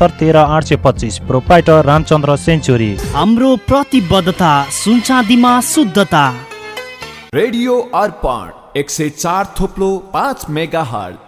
सत्तर तेह्र आठ सय पच्चिस प्रोपाइटर रामचन्द्र सेन्चुरी। हाम्रो प्रतिबद्धता सुनचाँदीमा शुद्धता। रेडियो अर्पण एक सय चार थोप्लो पाँच मेगा हट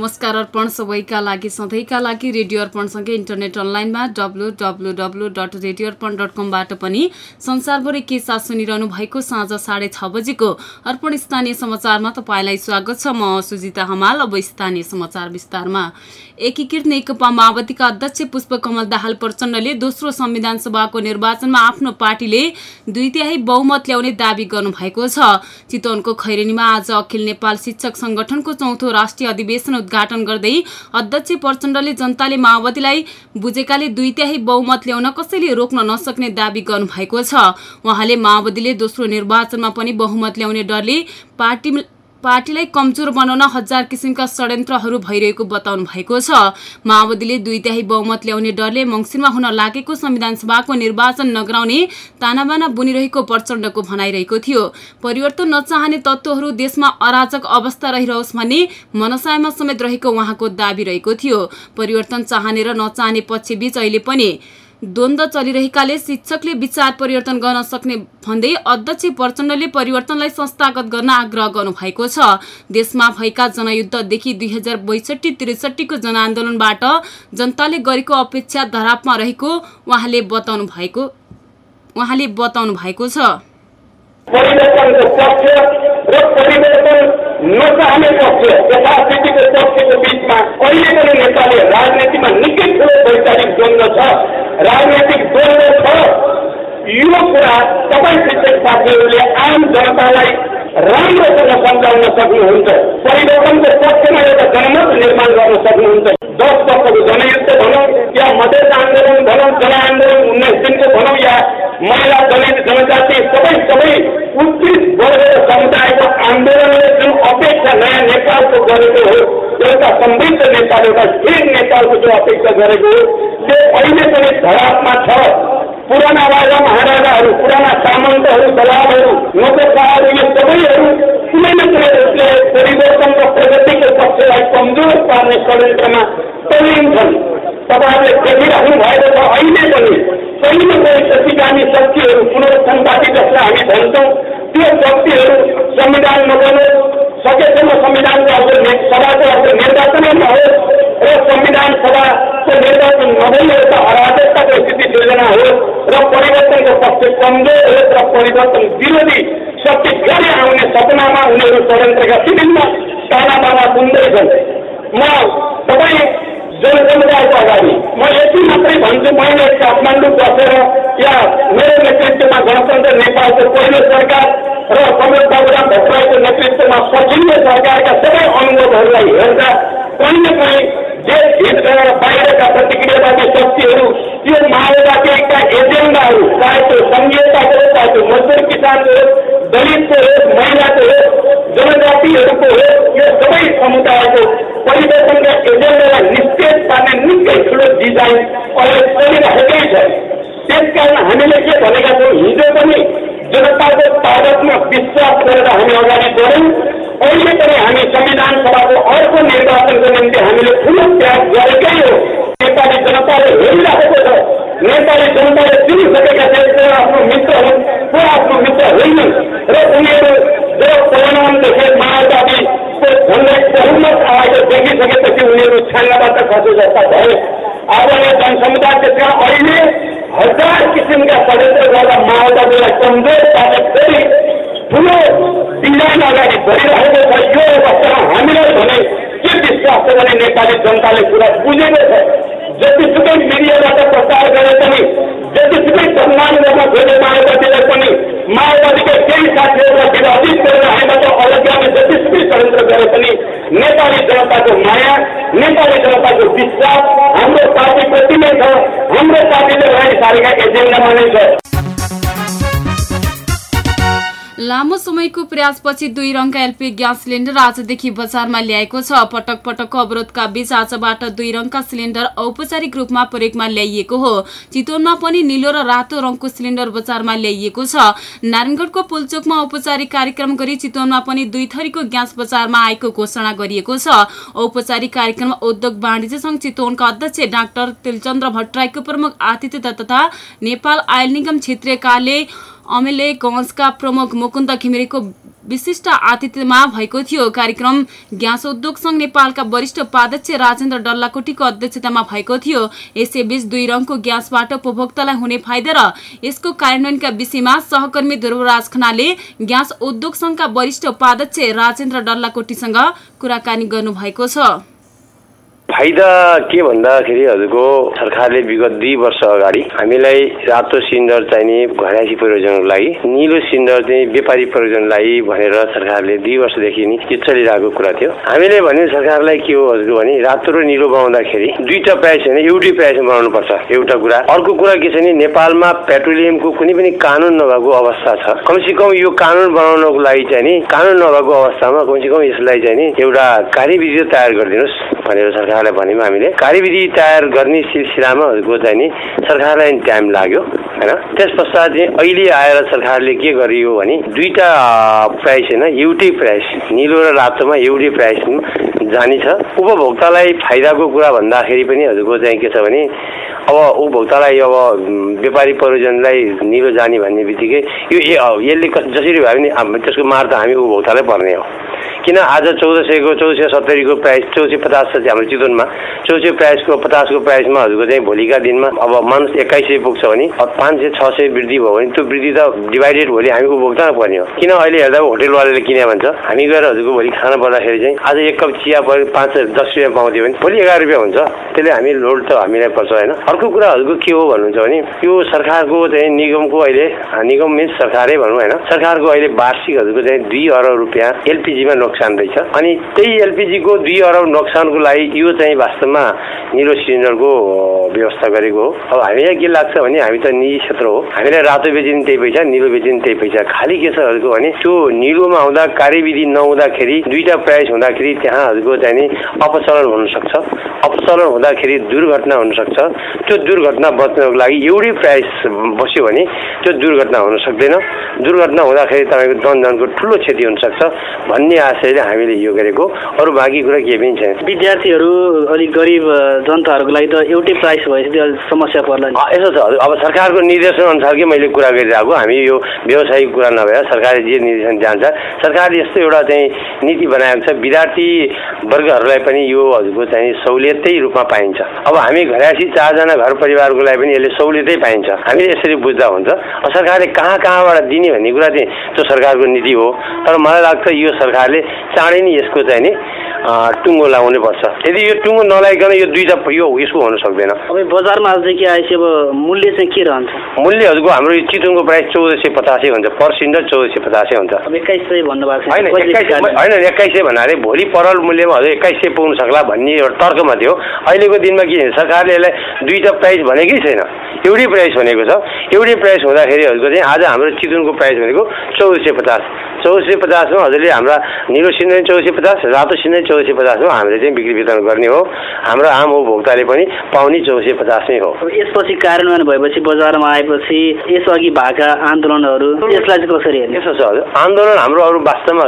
नमस्कार अर्पण सबैका लागि सधैँका लागि रेडियो अर्पणसँगै इन्टरनेट अनलाइनमा W W W dot radio Arpan dot कमबाट पनि संसारभरि के साथ सुनिरहनु भएको साँझ साढे छ बजेको अर्पण स्थानीय समाचारमा तपाईँलाई स्वागत छ। म सुजिता हमाल अब स्थानीय समाचार विस्तारमा। एकीकृत नेकपा माओवादीका अध्यक्ष पुष्पकमल दाहाल प्रचण्डले दोस्रो संविधान सभाको निर्वाचनमा आफ्नो पार्टीले दुई बहुमत ल्याउने दावी गर्नुभएको छ। चितवनको खैरेनीमा आज अखिल नेपाल शिक्षक संगठनको चौथो राष्ट्रिय अधिवेशन उद्घाटन गर्दै अध्यक्ष प्रचण्डले जनताले माओवादीलाई बुझेकाले दुई तिहाई बहुमत ल्याउन कसैले रोक्न नसक्ने दावी गर्नुभएको छ। उहाँले माओवादीले दोस्रो निर्वाचनमा पनि बहुमत ल्याउने डरले पार्टी पार्टीलाई कमजोर बनाउन हजार किसिमका षड्यन्त्रहरू भइरहेको बताउनु भएको छ। माओवादीले दुई त्याही बहुमत ल्याउने डरले मङ्सिरमा हुन लागेको संविधान सभाको निर्वाचन नगराउने तानाबाना बुनिरहेको प्रचण्डको भनाइरहेको थियो। परिवर्तन नचाहने तत्त्वहरू देशमा अराजक अवस्था रहिरहोस् भन्ने मनसायमा समेत रहेको उहाँको दावी रहेको थियो। परिवर्तन चाहने र नचाहने पक्षबीच अहिले पनि द्वन्द्व चलिरहेकाले शिक्षकले विचार परिवर्तन गर्न सक्ने भन्दै अध्यक्ष प्रचण्डले परिवर्तनलाई संस्थागत गर्न आग्रह गर्नुभएको छ। देशमा भएका जनयुद्धदेखि दुई हजार बैसठी त्रिसठीको जनआन्दोलनबाट जनताले गरेको अपेक्षा धरापमा रहेको उहाँले बताउनु भएको उहाँले बताउनु भएको छ। पक्ष वैचारिक द्वन्द्व छ राजनैतिक द्वन्द्व छ। यो कुरा तपाईँ शिक्षक साथीहरूले आम जनतालाई राम्रोसँग सम्झाउन सक्नुहुन्छ परिवर्तनको पक्षमा एउटा जनमत निर्माण गर्न सक्नुहुन्छ। दस वर्षको जनयुद्ध भनौँ या मधेस आन्दोलन भनौँ जनआन्दोलन उन्नाइस दिनको भनौँ या महिला दलित जनजाति सबै सबै उत्कृष्ट वर्ग समुदायको आन्दोलनले जुन गरेको हो। एउटा समृद्ध नेपाल एउटा स्थिर नेपालको जो अपेक्षा गरेको हो त्यो अहिले पनि धरापमा छ। पुराना राजा महाराजाहरू पुराना सामन्तहरू दलालहरू यो सबैहरू कुनै न कुनै रूपले परिवर्तन र प्रगतिको पक्षलाई कमजोर पार्ने षड्यन्त्रमा तलिन्छन् तपाईँहरूले देखिराख्नु भएको छ अहिले पनि कहीँ न कहीँ शक्तिहरू पुनरुत्थानवादी जसलाई हामी भन्छौँ त्यो शक्तिहरू संविधान नबनोस् सकेसम्म संविधानको अर्को सभाको अर्को निर्वाचनै नहोस् र संविधान सभाको निर्वाचन नभई एउटा अराजकताको स्थिति सिर्जना हो र परिवर्तनको पक्ष कमजोर होस् र परिवर्तन विरोधी शक्ति गरी आउने सपनामा उनीहरू षड्यन्त्रका विभिन्न तानाबाना बुन्दैछन् म तपाईँ जनसमुदायको अगाडि म यति मात्रै भन्छु मैले काठमाडौँ बसेर या मेरो नेतृत्वमा गणतन्त्र नेपालको पहिलो सरकार र प्रमोद बाबुराम भट्टराईको नेतृत्वमा पछिल्लो सरकारका सबै अनुभवहरूलाई हेर्दा कहीँ न कहीँ देशभित्र र बाहिरका प्रतिक्रियावादी शक्तिहरू त्यो माओवादीका एजेन्डाहरू चाहे त्यो सङ्घीयताको हो चाहे त्यो मजदुर किसानको हो दलितको हो महिलाको हो जनजातिहरूको हो यो सबै समुदायको परिवर्तनका एजेन्डालाई निस्तेज पार्ने निकै ठुलो डिजाइन अहिले चलिरहेकै छ। त्यसकारण हामीले के भनेका छौँ हिजो पनि जनताको तागतमा विश्वास गरेर हामी अगाडि बढ्यौँ अहिले पनि हामी संविधान सभाको अर्को निर्वाचनको निम्ति हामीले ठुलो त्याग गरेकै हो। नेपाली जनताले हेरिरहेको छ। नेपाली जनताले चिनिसकेका छन् आफ्नो मित्र हुन् को आफ्नो मित्र होइनन् र उनीहरू देखिसकेपछि उनीहरू छाङ्गाबाट खसे जस्ता भए अब यो जनसमुदाय त्यसमा अहिले हजार किसिमका षड्यन्त्र गर्दा माओवादीलाई कमजोर पार्ने फेरि ठुलो डिजाइन अगाडि बढिरहेको छ। यो अवस्थामा हामीलाई भने के सक्छ भने नेपाली जनताले कुरा बुझेको छ? जतिसुकै मिडियाबाट प्रचार गरे पनि जतिसुकै सम्मान गर्न माओवादीलाई पनि माओवादीका केही साथीहरूलाई विभाजित गरेर हामीबाट अलग्याउने जतिसुकै षड्यन्त्र गरे पनि नेपाली जनताको माया नेपाली जनताको विश्वास हाम्रो पार्टीप्रति नै छ हाम्रो पार्टीले अगाडि सारेका एजेन्डामा नै छ। लामो समयको प्रयासपछि दुई रङका एलपी ग्यास सिलिन्डर आजदेखि बजारमा ल्याएको छ। पटक पटकको अवरोधका बीच आजबाट दुई रङका सिलिन्डर औपचारिक रूपमा प्रयोगमा ल्याइएको हो। चितवनमा पनि निलो र रातो रङको सिलिन्डर बजारमा ल्याइएको छ। नारायणगढको पुलचोकमा औपचारिक कार्यक्रम गरी चितवनमा पनि दुई थरीको ग्यास बजारमा आएको घोषणा गरिएको छ। औपचारिक कार्यक्रममा उद्योग वाणिज्य संघ चितवनका अध्यक्ष डाक्टर तिलचन्द्र भट्टराईको प्रमुख आतिथ्यता तथा नेपाल आयल निगम क्षेत्रीय अमेले गंजका प्रमुख मुकुन्द घिमिरेको विशिष्ट आतिथ्यमा भएको थियो। कार्यक्रम ग्यास उद्योग संघ नेपालका वरिष्ठ उपाध्यक्ष राजेन्द्र डल्लाकोटीको अध्यक्षतामा भएको थियो। यसैबीच दुई रङको ग्यासबाट उपभोक्तालाई हुने फाइदा र यसको कार्यान्वयनका विषयमा सहकर्मी ध्रुवराज खनाले ग्यास उद्योग संघका वरिष्ठ उपाध्यक्ष राजेन्द्र डल्लाकोटीसँग कुराकानी गर्नुभएको छ। फाइदा के भन्दाखेरि हजुरको सरकारले विगत दुई वर्ष अगाडि हामीलाई रातो सिलिन्डर चाहिने घराइसी प्रयोजनको लागि निलो सिलिन्डर चाहिँ व्यापारी प्रयोजनलाई भनेर सरकारले दुई वर्षदेखि नि यो चलिरहेको कुरा थियो। हामीले भन्यो सरकारलाई के हो हजुर भने रातो र निलो बनाउँदाखेरि दुईटा प्राइस होइन एउटै प्राइसमा बनाउनु पर्छ एउटा कुरा। अर्को कुरा के छ भने नेपालमा पेट्रोलियमको कुनै पनि कानुन नभएको अवस्था छ। कमसे कम यो कानुन बनाउनको लागि चाहिँ नि कानुन नभएको अवस्थामा कमसे कम यसलाई चाहिँ नि एउटा कार्यविधि तयार गरिदिनुहोस् भनेर सरकारलाई भन्यौँ हामीले कार्यविधि तयार गर्ने सिलसिलामा हजुरको चाहिँ नि सरकारलाई टाइम लाग्यो होइन? त्यस पश्चात अहिले आएर सरकारले के गरियो भने दुईटा प्राइस होइन? एउटै प्राइस निलो र रातोमा एउटै प्राइस जाने छ उपभोक्तालाई फाइदाको कुरा भन्दाखेरि पनि हजुरको चाहिँ के छ भने अब उपभोक्तालाई अब व्यापारी प्रयोजनलाई निलो जाने भन्ने बित्तिकै यो यसले जसरी भए पनि त्यसको मार त हामी उपभोक्तालाई पर्ने हो। किन आज चौध सयको चौध सय सत्तरीको प्राइस चौध सय पचास छ हाम्रो चितवनमा चौध सय प्राइसको पचासको प्राइसमा हजुरको चाहिँ भोलिका दिनमा अब मानुस एक्काइस सय पुग्छ भने पाँच सय छ सय वृद्धि भयो भने त्यो वृद्धि त डिभाइडेड भोलि हामी उपभोक्ता पर्ने हो। किन अहिले हेर्दा होटेलवालाले किने भन्छ हामी गएर हजुरको भोलि खाना पर्दाखेरि चाहिँ आज एक कप चिया पऱ्यो पाँच दस रुपियाँ पाउँथ्यो भने भोलि एघार रुपियाँ हुन्छ। त्यसले हामी लोड त हामीलाई पर्छ होइन? अर्को कुरा हजुरको के हो भन्नुहुन्छ भने यो सरकारको चाहिँ निगमको अहिले निगम मिन्स सरकारै भनौँ होइन? सरकारको अहिले वार्षिक हजुरको चाहिँ दुई अरब रुपियाँ एलपिजीमा नोक्सान रहेछ। अनि त्यही एलपिजीको दुई अरब नोक्सानको लागि यो चाहिँ वास्तवमा निलो सिलिन्डरको व्यवस्था गरेको हो। अब हामीलाई के लाग्छ भने हामी त निजी क्षेत्र हो। हामीलाई रातो बेचिने त्यही पैसा निलो बेचिने त्यही पैसा। खालि के छ हजुरको भने त्यो निलोमा हुँदा कार्यविधि नहुँदाखेरि दुईवटा प्राइस हुँदाखेरि त्यहाँ हजुरको चाहिँ नि अपचलन हुनसक्छ। अपचलन हुँदाखेरि दुर्घटना हुनसक्छ। त्यो दुर्घटना बच्नको लागि एउटै प्राइस बस्यो भने त्यो दुर्घटना हुन सक्दैन। दुर्घटना हुँदाखेरि तपाईँको जनजनको ठुलो क्षति हुनसक्छ भन्ने आशयले हामीले यो गरेको अरू बाँकी कुरा केही पनि छैन। विद्यार्थीहरू अलिक गरिब जनताहरूको लागि त एउटै प्राइस भएपछि अलिक समस्या पर्ला यसो छ। अब सरकारको निर्देशन अनुसारकै मैले कुरा गरिरहेको हामी यो व्यवसायिक कुरा नभएर सरकारले जे निर्देशन जान्छ सरकारले यस्तो एउटा चाहिँ नीति बनाएको छ विद्यार्थी वर्गहरूलाई पनि यो हजुरको चाहिँ सहुलियतै रूपमा पाइन्छ। अब हामी घरासी चारजना घर परिवारको लागि पनि यसले सहुलियतै पाइन्छ। हामीले यसरी बुझ्दा हुन्छ सरकारले कहाँ कहाँबाट दिने भन्ने कुरा चाहिँ त्यो सरकारको नीति हो। तर मलाई लाग्छ यो सरकारले चाँडै नै यसको चाहिँ नि टुङ्गो लगाउनै पर्छ। यदि यो टुङ्गो नलाइकन यो दुईवटा यो यसको हुन सक्दैन। अब बजारमा के आएपछि अब मूल्य चाहिँ के रहन्छ? मूल्यहरूको हाम्रो यो चितुङको प्राइस चौध सय पचासै हुन्छ पर सिलिन्डर चौध सय पचासै हुन्छ। अब एक्काइस सय भन्नुभएको होइन होइन एक्काइस सय भन्नाले भोलि परल मूल्यमा हजुर एक्काइस सय पुग्न सक्ला भन्ने एउटा तर्कमा थियो। अहिलेको दिनमा के सरकारले यसलाई दुईवटा प्राइस भनेकै छैन। एउटै प्राइस भनेको छ। एउटै प्राइस हुँदाखेरि हजुरको चाहिँ आज हाम्रो चितुङको प्राइस भनेको चौध सय पचास। चौध सय पचासमा हजुरले हाम्रा निलो सिन्धै चौध सय पचास रातो सिन्धै चौध सय पचासमा हामीले चाहिँ बिक्री वितरण गर्ने हो। हाम्रो आम उपभोक्ताले पनि पाउने चौध सय पचासमै हो। यसपछि कार्यान्वयन भएपछि बजारमा आएपछि यसअघि भएका आन्दोलनहरू यसलाई चाहिँ कसरी हेर्ने? यसो छ हजुर। आन्दोलन हाम्रो अरू वास्तवमा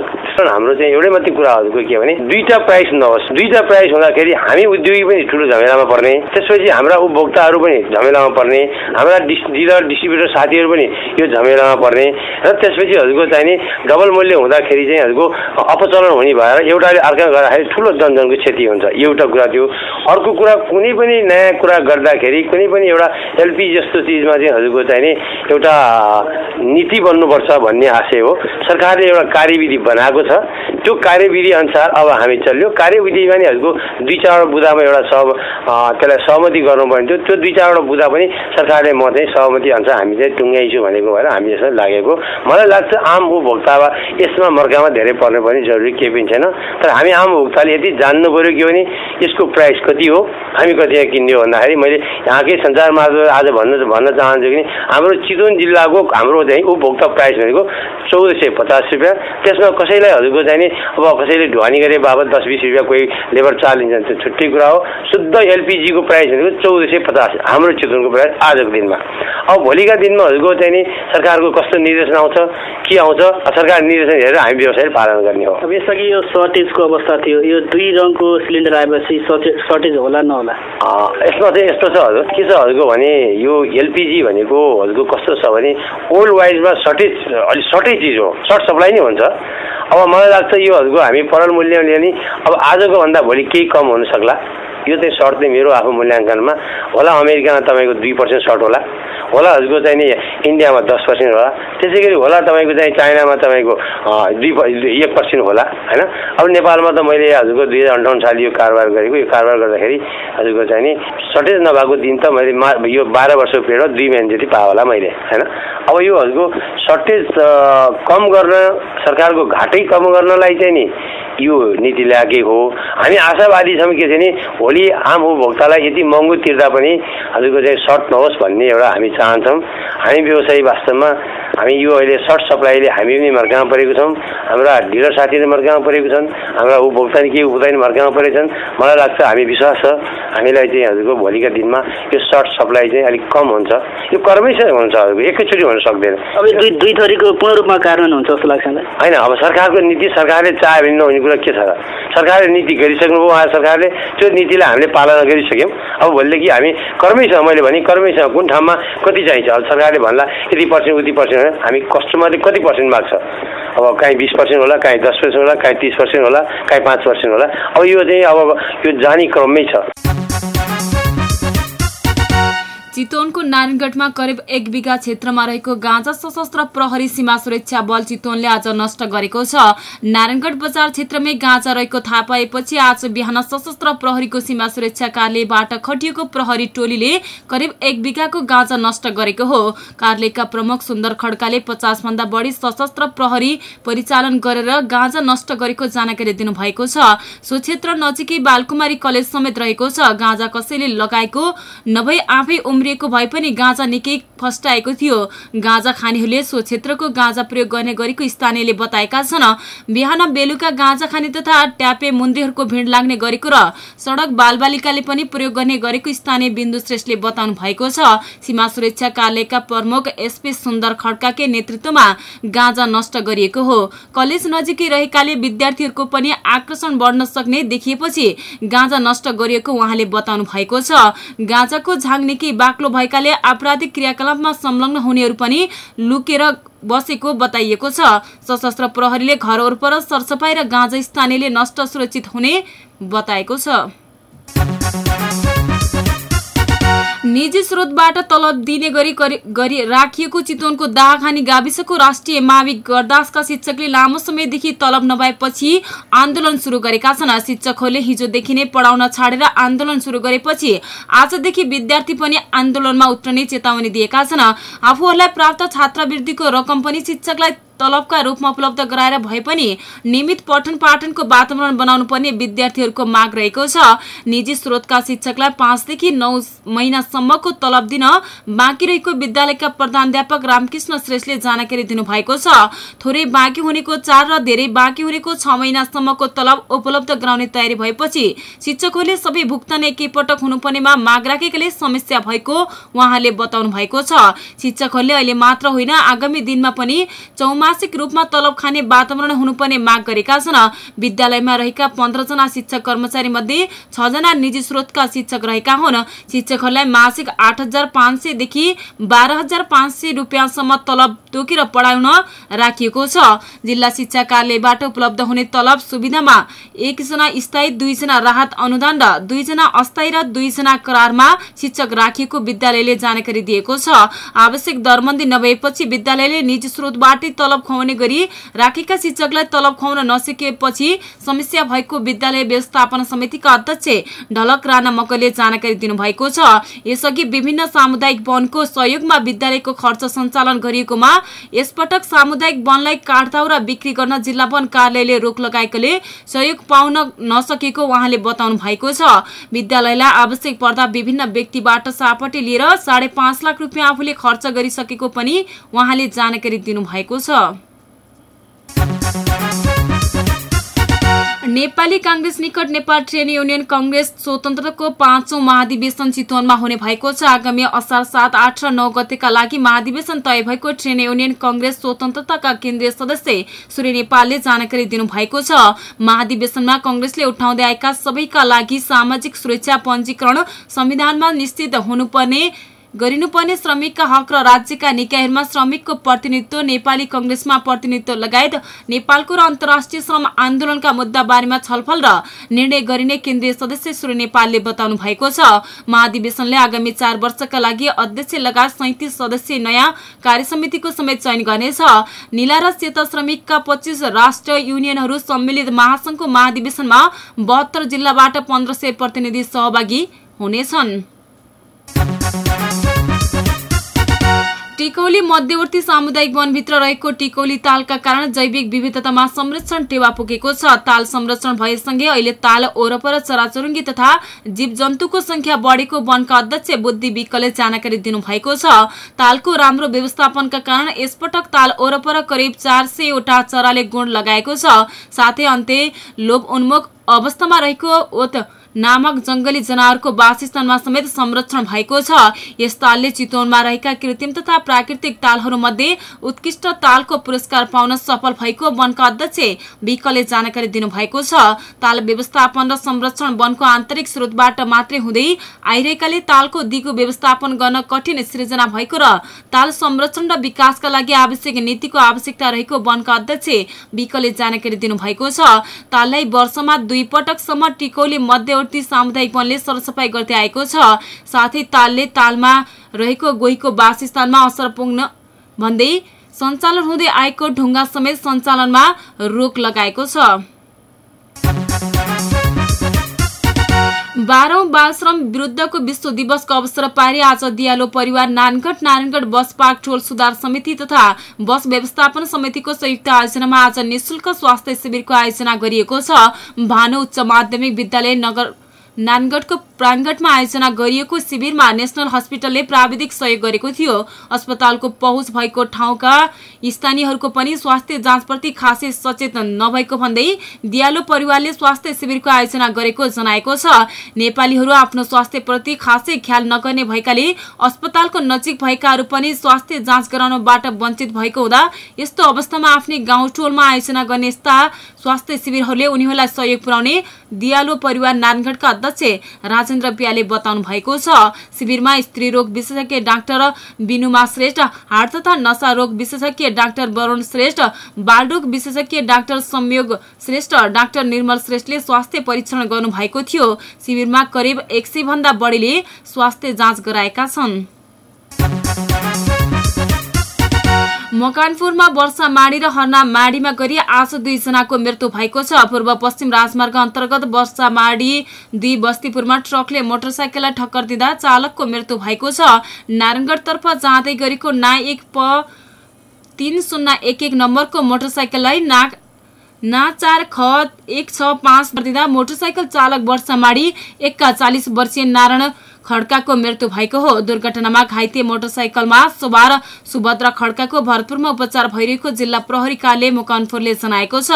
हाम्रो चाहिँ एउटै मात्रै कुरा हजुरको के भने दुईवटा प्राइस नहोस्। दुईवटा प्राइस हुँदाखेरि हामी उद्योगी पनि ठुलो झमेलामा पर्ने। त्यसपछि हाम्रा उपभोक्ताहरू पनि झमेलामा पर्ने। हाम्रा डिस डिलर डिस्ट्रिब्युटर साथीहरू पनि यो झमेलामा पर्ने। र त्यसपछि हजुरको चाहिँ नि डबल मूल्य हुँदाखेरि चाहिँ हजुरको अपचलन हुने भएर एउटाले अर्का गर्दाखेरि ठुलो जनजनको क्षति हुन्छ। एउटा कुरा थियो अर्को कुरा कुनै पनि नयाँ कुरा गर्दाखेरि कुनै पनि एउटा एलपी जस्तो चिजमा चाहिँ हजुरको चाहिँ नि एउटा नीति बन्नुपर्छ भन्ने आशय हो। सरकारले एउटा कार्यविधि बनाएको छ। त्यो कार्यविधि अनुसार अब हामी चल्यो। कार्यविधिमा नि हजुरको दुई चारवटा बुदामा एउटा सह त्यसलाई सहमति गर्नुपर्ने थियो। त्यो दुई चारवटा बुदा पनि सरकारले म चाहिँ सहमति अनुसार हामी चाहिँ टुङ्गाइछु भनेको भएर हामी यसमा लागेको। मलाई लाग्छ आम उपभोक्ता यसमा मर्कामा धेरै पर्ने पनि जरुरी केही पनि छैन। तर हामी आम उपभोक्ताले यति जान्नु पऱ्यो कि भने यसको प्राइस कति हो? हामी कति यहाँ किन्ने हो भन्दाखेरि मैले यहाँकै सञ्चार मार्फत आज भन्न भन्न चाहन्छु कि हाम्रो चितवन जिल्लाको हाम्रो चाहिँ उपभोक्ता प्राइस भनेको चौध सय पचास रुपियाँ। त्यसमा कसैलाई हजुरको चाहिँ नि अब कसैले ढुवानी गरे बाबत दस बिस रुपियाँ कोही लेबर चालिन्छ त्यो छुट्टै कुरा हो। शुद्ध एलपिजीको प्राइस भनेको चौध सय पचास हाम्रो चितवनको प्राइस आजको दिनमा। अब भोलिका दिनमा हजुरको चाहिँ नि सरकारको कस्तो निर्देशन आउँछ के आउँछ सरकार निर्देशन हेरेर हामी व्यवसायले पालन गर्ने हो। यसअघि यो सर्टेजको अवस्था थियो यो दुई रङको सिलिन्डर आएपछि सर्टेज होला नहोला? यसमा चाहिँ यस्तो छ हजुर। के छ हजुरको भने यो एलपिजी भनेको हजुरको कस्तो छ भने ओल्ड वाइजमा सर्टेज अलिक सर्टेज चिज हो। सर्ट सप्लाई नै हुन्छ। अब मलाई लाग्छ यो हजुरको हामी परल मूल्यले नि अब आजको भन्दा भोलि केही कम हुन सक्ला। यो चाहिँ सर्ट चाहिँ मेरो आफू मूल्याङ्कनमा होला। अमेरिकामा तपाईँको दुई पर्सेन्ट सर्ट होला। होला हजुरको चाहिँ नि इन्डियामा दस पर्सेन्ट होला। त्यसै गरी होला तपाईँको चाहिँ चाइनामा तपाईँको दुई एक पर्सेन्ट होला होइन? अब नेपालमा त मैले हजुरको दुई हजार अन्ठाउन्न साल यो कारोबार गरेको यो कारोबार गर्दाखेरि हजुरको चाहिँ नि सर्टेज नभएको दिन त मैले यो बाह्र वर्षको पिरियड दुई महिना जति पाएँ होला मैले होइन? अब यो हजुरको सर्टेज कम गर्न सरकारको घाटै कम गर्नलाई चाहिँ नि यो नीति ल्याएकै हो। हामी आशावादी छौँ के छ भने भोलि आम उपभोक्तालाई यति महँगो तिर्दा पनि हजुरको चाहिँ सर्ट नहोस् भन्ने एउटा हामी चाहन्छौँ। हामी व्यवसायी वास्तवमा हामी यो अहिले सर्ट सप्लाईले हामी पनि मर्कामा परेको छौँ। हाम्रा डिलर साथीहरू मर्कामा परेको छन्। हाम्रा उपभोक्ता केही उपभोक्ता मर्कामा परेका छन्। मलाई लाग्छ हामी विश्वास छ हामीलाई चाहिँ हजुरको भोलिका दिनमा यो सर्ट सप्लाई चाहिँ अलिक कम हुन्छ। यो कर्मै हुन्छ हजुरको एकैचोटि हुन सक्दैन। अब दुई दुई थरीको पूर्ण रूपमा कारण हुन्छ जस्तो लाग्छ होइन अब सरकारको नीति सरकारले चाह्यो भने नहुने कुरा के छ र? सरकारले नीति गरिसक्नुभयो उहाँ सरकारले त्यो नीतिलाई हामीले पालना गरिसक्यौँ। अब भोलिदेखि हामी कर्मै छ मैले भने कर्मै छ कुन ठाउँमा कति चाहिन्छ? अब सरकारले भन्ला यति पर्सेन्ट उति पर्सेन्ट हामी कस्टमरले कति पर्सेन्ट माग्छ? अब काहीँ बिस पर्सेन्ट होला काहीँ दस पर्सेन्ट होला काहीँ तिस पर्सेन्ट होला काहीँ पाँच पर्सेन्ट होला। अब यो चाहिँ अब यो जाने क्रममै छ। चितवनको नारायणगढमा करिब एक बिघा क्षेत्रमा रहेको गाँजा सशस्त्र प्रहरी सीमा सुरक्षा बल चितवनले आज नष्ट गरेको छ। नारायणगढ बजार क्षेत्रमै गाँजा रहेको थाहा पाएपछि आज बिहान सशस्त्र प्रहरीको सीमा सुरक्षा कार्यालयबाट खटिएको प्रहरी टोलीले करिब एक बिघाको गाँजा नष्ट गरेको हो। कार्यालयका प्रमुख सुन्दर खड्काले पचास भन्दा बढी सशस्त्र प्रहरी परिचालन गरेर गाँजा नष्ट गरेको जानकारी दिनुभएको छ। सो क्षेत्र नजिकै बालकुमारी कलेज समेत रहेको छ। गाँजा कसैले लगाएको नभई आफै उम्रिएको भए पनि गाँजा निकै फस्टाएको थियो। गाँजा खानेहरूले सो क्षेत्रको गाँजा प्रयोग गर्ने गरेको स्थानीयले बताएका छन्। बिहान बेलुका गाँजा खाने तथा ट्यापे मुन्द्रीहरूको भिड लाग्ने गरेको र सड़क बालबालिकाले पनि प्रयोग गर्ने गरेको स्थानीय बिन्दु श्रेष्ठले बताउनु भएको छ। सीमा सुरक्षा कार्यालयका प्रमुख एसपी सुन्दर खड्काकै नेतृत्वमा गाँजा नष्ट गरिएको हो। कलेज नजिकै रहेकाले विद्यार्थीहरूको पनि आकर्षण बढ्न सक्ने देखिएपछि गाँजा नष्ट गरिएको उहाँले बताउनु भएको छ। गाँजाको झाङ निकै बाक्लो भएकाले आपराधिक क्रियाकलापमा संलग्न हुनेहरू पनि लुकेर बसेको बताइएको छ। सशस्त्र प्रहरीले घर वरपर सरसफाई र गाँजा स्थानीयले नष्ट सुरक्षित हुने बताएको छ। निजी स्रोतबाट तलब दिने गरी गरी राखिएको चितवनको दाहाखानी गाविसको राष्ट्रिय मावि गरदासका शिक्षकले लामो समयदेखि तलब नभएपछि आन्दोलन शुरू गरेका छन्। शिक्षकहरूले हिजोदेखि नै पढाउन छाडेर आन्दोलन शुरू गरेपछि आजदेखि विद्यार्थी पनि आन्दोलनमा उत्रने चेतावनी दिएका छन्। आफूहरूलाई प्राप्त छात्रवृत्तिको रकम पनि शिक्षकलाई तलबका रूपमा उपलब्ध गराएर भए पनि नियमित पठन पाठनको वातावरण बनाउनु पर्ने विद्यार्थीहरूको माग रहेको छ। निजी स्रोतका शिक्षकलाई पाँचदेखि नौ महिनासम्मको तलब दिन बाँकी रहेको विद्यालयका प्रधानध्यापक रामकृष्ण श्रेष्ठले जानकारी दिनुभएको छ। थोरै बाँकी हुनेको चार र धेरै बाँकी हुनेको छ महिनासम्मको तलब उपलब्ध गराउने तयारी भएपछि शिक्षकहरूले सबै भुक्तान एकैपटक हुनुपर्नेमा माग राखेकाले समस्या भएको उहाँले बताउनु भएको छ। शिक्षकहरूले अहिले मात्र होइन आगामी दिनमा पनि चौमा बहुमासिक रूपमा तलब खाने वातावरण हुनुपर्ने माग गरेका छन्। विद्यालयमा रहेका पन्ध्रजना शिक्षक कर्मचारी मध्ये छजना निजी स्रोतका शिक्षक रहेका हुन्। शिक्षकहरूलाई मासिक आठ हजार पाँच सयदेखि बाह्र हजार पाँच तलब तोकेर पढाउन राखिएको छ। जिल्ला शिक्षा कार्यालयबाट उपलब्ध हुने तलब सुविधामा एकजना स्थायी दुईजना राहत अनुदान र दुईजना अस्थायी र दुईजना करारमा शिक्षक राखिएको विद्यालयले जानकारी दिएको छ। आवश्यक दरबन्दी नभएपछि विद्यालयले निजी स्रोतबाटै तलब खुवाउने गरी राखेका शिक्षकलाई तलब खुवाउन नसकेपछि समस्या भएको विद्यालय व्यवस्थापन समितिका अध्यक्ष ढलक राणा मकले जानकारी दिनुभएको छ। यसअघि विभिन्न सामुदायिक वनको सहयोगमा विद्यालयको खर्च सञ्चालन गरिएकोमा यसपटक सामुदायिक वनलाई काट्दाउ र बिक्री गर्न जिल्ला वन कार्यालयले रोक लगाएकोले सहयोग पाउन नसकेको उहाँले बताउनु भएको छ। विद्यालयलाई आवश्यक पर्दा विभिन्न व्यक्तिबाट सापटी लिएर साढे पाँच लाख रुपियाँ आफूले खर्च गरिसकेको पनि उहाँले जानकारी दिनुभएको छ। नेपाली काङ्ग्रेस निकट नेपाल ट्रेड युनियन कंग्रेस स्वतन्त्रको पाँचौं महाधिवेशन चितवनमा हुने भएको छ। आगामी असार सात आठ र नौ गतेका लागि महाधिवेशन तय भएको ट्रेड युनियन कंग्रेस स्वतन्त्रताका केन्द्रीय सदस्य सूर्य नेपालले जानकारी दिनुभएको छ। महाधिवेशनमा कंग्रेसले उठाउँदै आएका सबैका लागि सामाजिक सुरक्षा पञ्जीकरण संविधानमा निश्चित हुनुपर्ने गरिनुपर्ने श्रमिकका हक र राज्यका निकायहरूमा श्रमिकको प्रतिनिधित्व नेपाली कंग्रेसमा प्रतिनिधित्व लगायत नेपालको र अन्तर्राष्ट्रिय श्रम आन्दोलनका मुद्दा बारेमा छलफल र निर्णय गरिने केन्द्रीय सदस्य सूर्य नेपालले बताउनु भएको छ। महाधिवेशनले आगामी चार वर्षका लागि अध्यक्ष लगायत सैतिस सदस्य नयाँ कार्यसमितिको समेत चयन गर्नेछ। निला र सेता श्रमिकका पच्चिस राष्ट्र युनियनहरू सम्मिलित महासंघको महाधिवेशनमा बहत्तर जिल्लाबाट पन्ध्र सय प्रतिनिधि सहभागी हुनेछन्। टिकौली मध्यवर्ती सामुदायिक वनभित्र रहेको टिकौली तालका कारण जैविक विविधतामा संरक्षण टेवा पुगेको छ। ताल संरक्षण भएसँगै अहिले ताल ओरपर चराचुरुङ्गी तथा जीव जन्तुको संख्या बढेको वनका अध्यक्ष बुद्धि विकले जानकारी दिनुभएको छ। तालको राम्रो व्यवस्थापनका कारण यसपटक ताल ओरपर करिब चार सयवटा चराले गुण लगाएको छ। साथै अन्त्य लोभ उन्मुख अवस्थामा रहेको नामक जंगली जनावरको वासस्थानमा समेत संरक्षण भएको छ। यस तालले चितवनमा रहेका कृत्रिम तथा प्राकृतिक तालहरूमध्ये उत्कृष्ट तालको पुरस्कार पाउन सफल भएको वनका अध्यक्ष विकले जानकारी दिनुभएको छ। ताल व्यवस्थापन र संरक्षण वनको आन्तरिक स्रोतबाट मात्रै हुँदै आइरहेकाले तालको दिगो व्यवस्थापन गर्न कठिन सृजना भएको र ताल संरक्षण र विकासका लागि आवश्यक नीतिको आवश्यकता रहेको वनका अध्यक्ष विकले जानकारी दिनुभएको छ। ताललाई वर्षमा दुई पटकसम्म टिकौली मध्य पूर्ववर्ती सामुदायिक वनले सरसफाई गर्दै आएको छ। साथै तालले तालमा रहेको गोहीको वासस्थानमा असर पुग्न भन्दै सञ्चालन हुँदै आएको ढुङ्गा समेत सञ्चालनमा रोक लगाएको छ। बाह्रौं बाल श्रम विरुद्धको विश्व दिवसको अवसर पारी आज दियालो परिवार नानगढ नारायणगढ बस पार्क टोल सुधार समिति तथा बस व्यवस्थापन समितिको संयुक्त आयोजनामा आज निशुल्क स्वास्थ्य शिविरको आयोजना गरिएको छ। भानु उच्च माध्यमिक विद्यालय नगर नानगढको प्राङ्गणमा आयोजना गरिएको शिविरमा नेशनल हस्पिटलले प्राविधिक सहयोग गरेको थियो। अस्पतालको पहुँच भएको ठाउँका स्थानीयहरूको पनि स्वास्थ्य जाँचप्रति खासै सचेत नभएको भन्दै दियालो परिवारले स्वास्थ्य शिविरको आयोजना गरेको जनाएको छ। नेपालीहरू आफ्नो स्वास्थ्यप्रति खासै ख्याल नगर्ने भएकाले अस्पतालको नजिक भएकाहरू पनि स्वास्थ्य जाँच गराउनबाट वञ्चित भएको हुँदा यस्तो अवस्थामा आफ्नै गाउँ टोलमा आयोजना गर्ने यस्ता स्वास्थ्य शिविरहरूले उनीहरूलाई सहयोग पुर्याउने दियालो परिवार नानगढका अध्यक्ष राजेन्द्र पियाले बताउनु भएको छ शिविरमा स्त्री रोग विशेषज्ञ डाक्टर बिनुमा श्रेष्ठ हार्ट तथा नशा रोग विशेषज्ञ डाक्टर वरुण श्रेष्ठ बालरोग विशेषज्ञ डाक्टर संयोग श्रेष्ठ डाक्टर निर्मल श्रेष्ठले स्वास्थ्य परीक्षण गर्नु भएको थियो। शिविरमा करिब एक सय भन्दा बढीले स्वास्थ्य जाँच गराएका छन्। मकानपुरमा वर्षा माडी र हर्ना माडीमा गरी आज दुईजनाको मृत्यु भएको छ। पूर्व पश्चिम राजमार्ग अन्तर्गत वर्षा माडी दुई बस्तीपुरमा ट्रकले मोटरसाइकललाई ठक्कर दिँदा चालकको मृत्यु भएको छ। नारायणगढतर्फ जाँदै गरेको ना एक प तिन शून्य एक एक नम्बरको मोटरसाइकललाई नाग ना चार ख एक छ पाँच दिँदा मोटरसाइकल चालक वर्षा माडी एकका चालिस वर्षीय नारायण खड्काको मृत्यु भएको हो। दुर्घटनामा घाइते मोटरसाइकलमा सवार सुभद्रा खड्काको भरतपुरमा उपचार भइरहेको जिल्ला प्रहरी कार्यालय मकनपुरले जनाएको छ।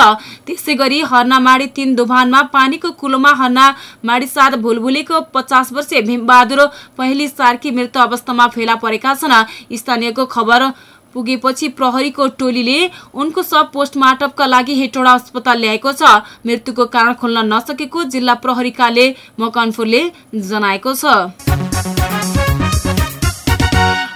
त्यसै गरी हर्नामाडी तीन दुभानमा पानीको कुलोमा हर्नामाडी साथ भुलभुलेको पचास वर्षीय भीमबहादुर पहेली सार्की मृत्यु अवस्थामा फेला परेका छन्। स्थानीयको खबर पुगेपछि प्रहरीको टोलीले उनको सब पोस्टमार्टमका लागि हेटौडा अस्पताल ल्याएको छ। मृत्युको कारण खोल्न नसकेको जिल्ला प्रहरीकाले मकनपुरले जनाएको छ।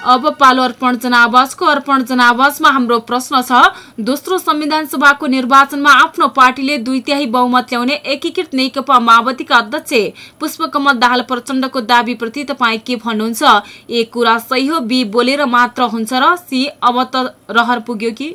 अब पालो अर्पण जनावासको अर्पण जनावासमा हाम्रो प्रश्न छ दोस्रो संविधान सभाको निर्वाचनमा आफ्नो पार्टीले दुई त्याही बहुमत ल्याउने एकीकृत नेकपा माओवादीका अध्यक्ष पुष्पकमल दाहाल प्रचण्डको दावीप्रति तपाईँ के भन्नुहुन्छ? ए कुरा सही हो बी बोलेर मात्र हुन्छ र सी अब त रहर पुग्यो कि?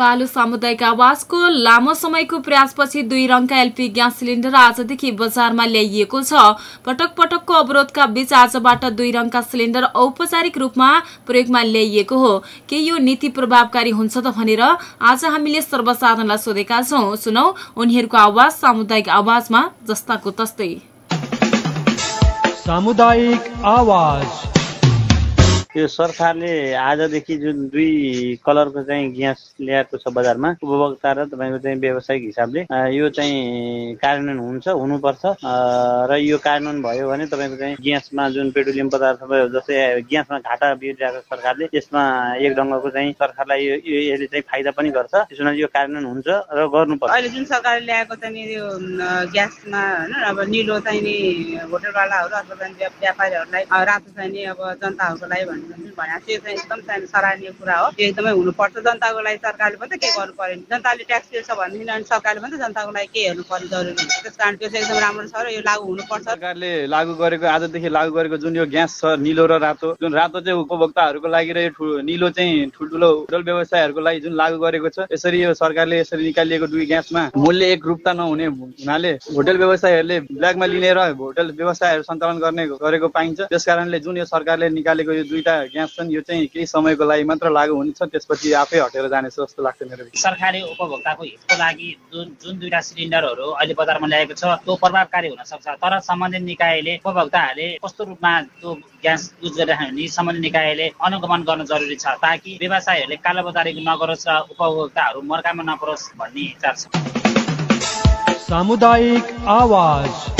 पालु सामुदायिक आवासको लामो समयको प्रयासपछि दुई रङका एलपी ग्यास सिलिन्डर आजदेखि बजारमा ल्याइएको छ। पटक पटकको अवरोधका बीच आजबाट दुई रङका सिलिन्डर औपचारिक रूपमा प्रयोगमा ल्याइएको हो। के यो नीति प्रभावकारी हुन्छ त भनेर आज हामीले सर्वसाधारणलाई सोधेका छौँ। सुनौ उनीहरूको आवाज सामुदायिक आवाजमा जस्ताको तस्तै। सामुदायिक आवाज। यो सरकारले आजदेखि जुन दुई कलरको चाहिँ ग्यास ल्याएको छ बजारमा उपभोक्ता र तपाईँको चाहिँ व्यावसायिक हिसाबले यो चाहिँ कार्यान्वयन हुन्छ हुनुपर्छ। र यो कार्यान्वयन भयो भने तपाईँको चाहिँ ग्यासमा जुन पेट्रोलियम पदार्थ भयो जस्तै ग्यासमा घाटा बिहोरिरहेको सरकारले यसमा एक ढङ्गको चाहिँ सरकारलाई यो यसले चाहिँ फाइदा पनि गर्छ। त्यस यो कार्यान्वयन हुन्छ र गर्नुपर्छ। अहिले जुन सरकारले ल्याएको चाहिँ यो ग्यासमा होइन अब निलो चाहिँ नि होटलवालाहरू अथवा व्यापारीहरूलाई रातो चाहिँ नि अब जनताहरूको लागि Thank you. थियो, त्यो चाहिँ एकदम सराहनीय कुरा हो। त्यो एकदमै हुनुपर्छ जनताको लागि सरकारले पनि त के गर्नु पर्यो जनताले ट्याक्स तिर्छ भनेदेखि अनि सरकारले पनि त जनताको लागि के हेर्नु पर्ने जरुरी हुन्छ? त्यस कारण त्यो चाहिँ एकदम राम्रो छ र यो लागू हुनुपर्छ। सरकारले लागू गरेको आजदेखि लागू गरेको जुन यो ग्यास छ निलो र रातो जुन रातो चाहिँ उपभोक्ताहरूको लागि र यो निलो चाहिँ ठुल्ठुलो होटल व्यवसायहरूको लागि जुन लागू गरेको छ यसरी यो सरकारले यसरी निकालिएको दुई ग्यासमा मूल्य एक रूपता नहुने हुनाले होटल व्यवसायहरूले ब्ल्याकमा लिने र होटल व्यवसायहरू सञ्चालन गर्ने गरेको पाइन्छ। त्यस कारणले जुन यो सरकारले निकालेको यो दुईटा ग्यास छन् यो चाहिँ केही समयको लागि मात्र लागू हुनेछ त्यसपछि आफै हटेर जानेछ जस्तो लाग्छ मेरो विचार। सरकारले उपभोक्ताको हितको लागि जुन जुन दुईटा सिलिन्डरहरू अहिले बजारमा ल्याएको छ त्यो प्रभावकारी हुन सक्छ। तर सम्बन्धित निकायले उपभोक्ताहरूले कस्तो रूपमा त्यो ग्यास युज गरिरहेको नि सम्बन्धित निकायले अनुगमन गर्न जरुरी छ ताकि व्यवसायहरूले कालोबजारी नगरोस् र उपभोक्ताहरू मर्कामा नपरोस् भन्ने विचार छ। सामुदायिक आवाज।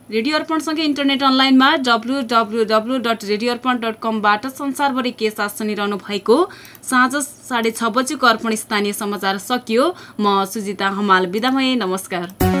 रेडियो अर्पणसँगै इन्टरनेट अनलाइनमा W W W dot radio Arpan dot कमबाट संसारभरि के साथ सुनिरहनु भएको साँझ साढे छ बजेको अर्पण स्थानीय समाचार सकियो। म सुजिता हमाल बिदा भएँ नमस्कार।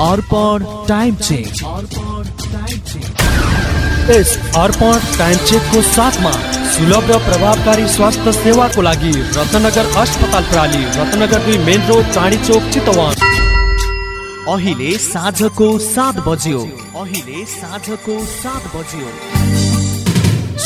Arpan time check यस अर्पण टाइम चेकको साथमा सुलभ र प्रभावकारी स्वास्थ्य सेवाको लागि रत्नगर अस्पताल प्रणाली रत्नगर दुई मेन रोड चाँडी चोक चितवन। अहिले साँझको सात बज्यो। अहिले साँझको सात बज्यो।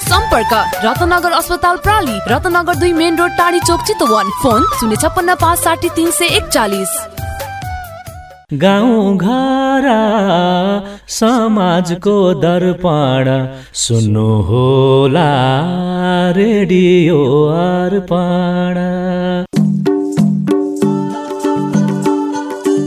सम्पर्क रत्नगर अस्पताल प्राली रत्नगर दुई मेन रोड टाढी चोक चितवन। फोन शून्य छप्पन्न पाँच साठी तिन सय एकचालिस। गाउँ घर समाजको दर्पण सुन्नु होला रेडियो अर्पण।